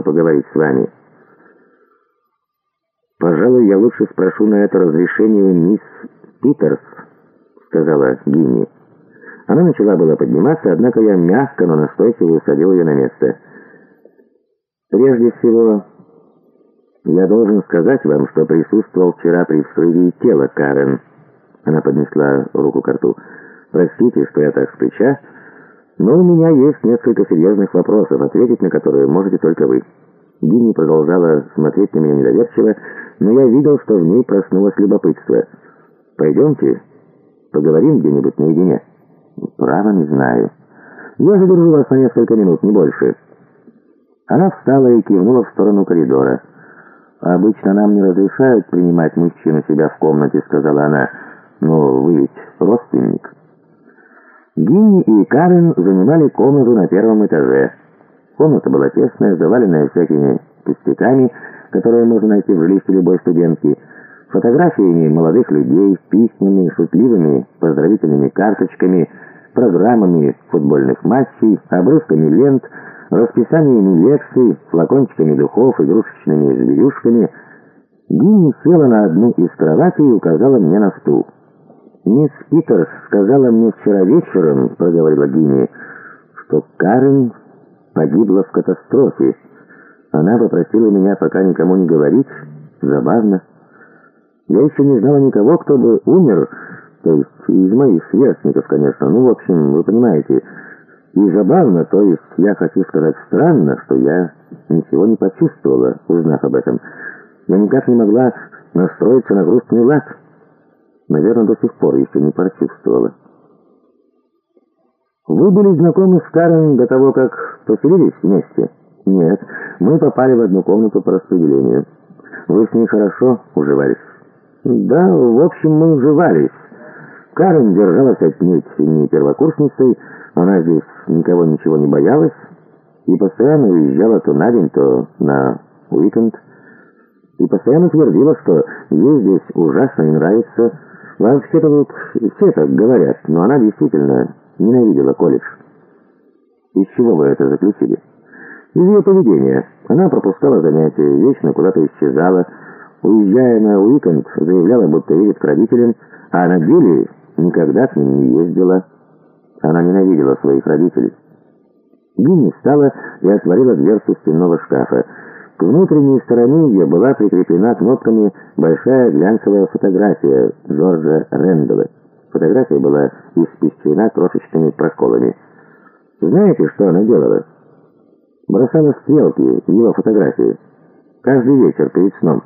нужно поговорить с вами». «Пожалуй, я лучше спрошу на это разрешение мисс Питерс», — сказала Гинни. Она начала было подниматься, однако я мягко, но настойчиво усадил ее на место. «Прежде всего, я должен сказать вам, что присутствовал вчера при вскрытии тела Карен». Она поднесла руку к рту. «Простите, что я так спряча, но у меня есть несколько серьезных вопросов, ответить на которые можете только вы». Гинни продолжала смотреть на меня недоверчиво, но я видел, что в ней проснулось любопытство. «Пойдемте, поговорим где-нибудь наедине». «Право не знаю. Я задержу вас на несколько минут, не больше». Она встала и кивнула в сторону коридора. «Обычно нам не разрешают принимать мужчину себя в комнате», — сказала она. «Но вы ведь родственник». Гинни и Карен занимали комнату на первом этаже. Комната была тесная, заваленная всякими пустяками, которые можно найти в жилище любой студентки, фотографиями молодых людей, письмами, шутливыми поздравительными карточками, программами футбольных матчей, обрывками лент, расписаниями лекций, флакончиками духов, игрушечными зверюшками. Гинни села на одну из кроватей и указала мне на стул. «Мисс Питерс сказала мне вчера вечером, — проговорила Гинни, — что Карен погибла в катастрофе. Она попросила меня пока никому не говорить. Забавно. Я еще не знала никого, кто бы умер, то есть из моих сверстников, конечно. Ну, в общем, вы понимаете. И забавно, то есть я хочу сказать странно, что я ничего не почувствовала, узнав об этом. Я никак не могла настроиться на грустный лад. Наверное, до сих пор еще не почувствовала. Вы были знакомы с Карен до того, как поселились вместе? Нет, мы попали в одну комнату по распределению. Вы с ней хорошо уживались? Да, в общем, мы уживались. Карен держалась отнюдь не первокурсницей, она здесь никого ничего не боялась и постоянно уезжала то на день, то на уикенд. И постоянно твердила, что ей здесь ужасно не нравится. Вот все так говорят, но она действительно ненавидела колледж. Из чего вы это заключили? Из ее поведения. Она пропускала занятия, вечно куда-то исчезала, уезжая на уикенд, заявляла, будто едет к родителям, а на деле никогда к ним не ездила. Она ненавидела своих родителей. Гинни встала и отворила дверцу стенного шкафа. К внутренней стороне ее была прикреплена кнопками большая глянцевая фотография Джорджа Рэндалла. Фотография была испещрена крошечными проколами. Знаете, что она делала? Бросала стрелки в его фотографии. Каждый вечер перед сном.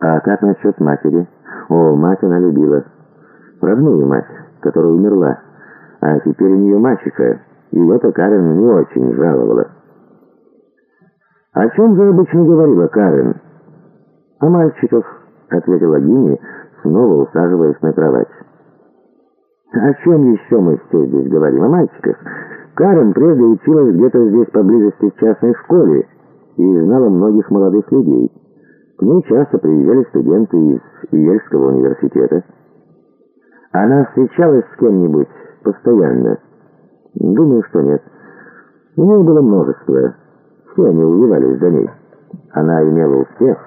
А как насчет матери? О, мать она любила. Родную мать, которая умерла. А теперь у нее мачеха. И это Карен не очень жаловала. «О чем же обычно говорила Карен?» «О мальчиках», — ответила Гинни, снова усаживаясь на кровать. «О чем еще мы все здесь говорим? О мальчиках. Карен прежде училась где-то здесь поблизости в частной школе и знала многих молодых людей. К ней часто приезжали студенты из Ельского университета. Она встречалась с кем-нибудь постоянно? Думаю, что нет. У нее было множество. Все они увивались за ней. Она имела успех.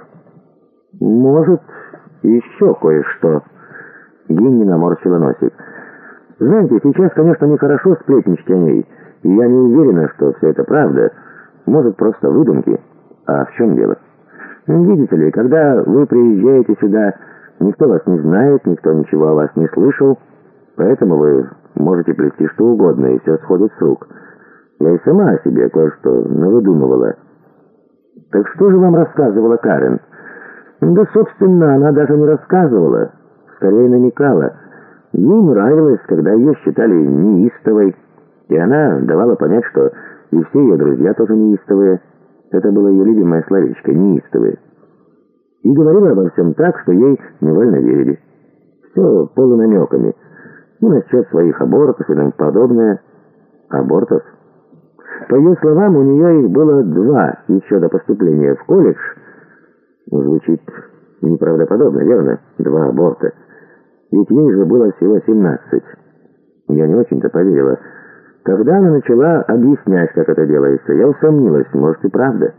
Может, еще кое-что. Гинни наморщила носик. Знаете, сейчас, конечно, нехорошо сплетничать о ней, и я не уверена, что все это правда. Может, просто выдумки. А в чем дело? Видите ли, когда вы приезжаете сюда, никто вас не знает, никто ничего о вас не слышал, поэтому вы можете плести что угодно, и все сходит с рук. Я и сама о себе кое-что навыдумывала. Так что же вам рассказывала Карен? Да, собственно, она даже не рассказывала, скорее намекала. Ей нравилось, когда ее считали неистовой, и она давала понять, что и все ее друзья тоже неистовые. Это было ее любимое словечко «неистовые». И говорила обо всем так, что ей невольно верили. Все полунамеками. И насчет своих абортов и тому подобное. Абортов? По ее словам, у нее их было два еще до поступления в колледж. Звучит неправдоподобно, верно? Два аборта. Ведь ей же было всего 17. Я не очень-то поверила. Когда она начала объяснять, как это делается, я усомнилась, может и правда.